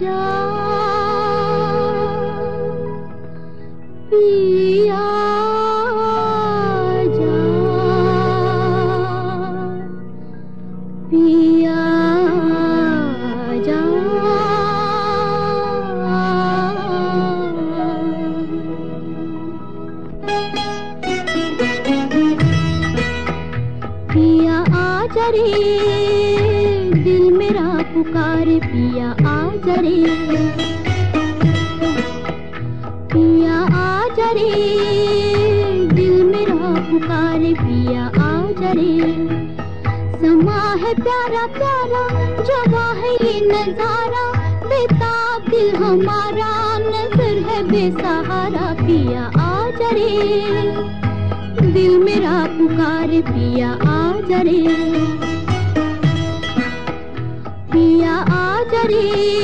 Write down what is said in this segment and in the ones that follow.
जा पिया जा पिया जा पिया आ जा रे दिल मेरा पुकार पिया आ दिल मेरा पुकार, पिया आ रे समा है प्यारा प्यारा, जवा है ये नज़ारा। बेताब दिल हमारा, नज़र है बेसहारा। पिया आ रे दिल मेरा पुकार, पिया आ रे पिया आ रे दिल मेरा पुकार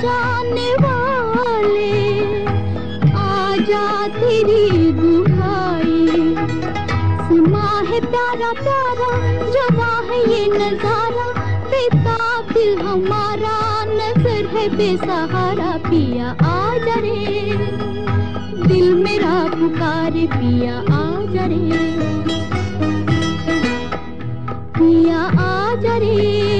जाने वाले, आजा तेरी दुहाई। समा है प्यारा प्यारा जवा है ये नज़ारा, बेताब दिल हमारा नज़र है बेसहारा। पिया आ रे, दिल मेरा पुकार, पिया आ रे। पिया आ रे।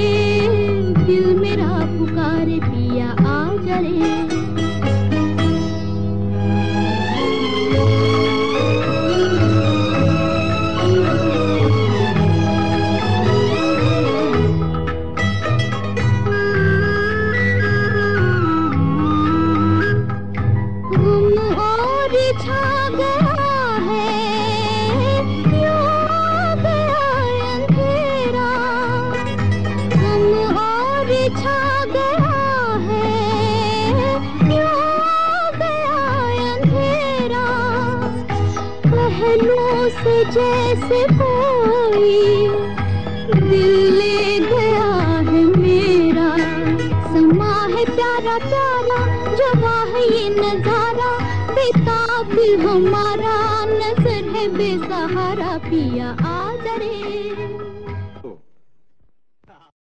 पहलू से जैसे कोई दिल ले गया है मेरा। समा है प्यारा प्यारा जवा है ये नज़ारा। बेताब हमारा, नज़र है बेसहारा, पिया आ रे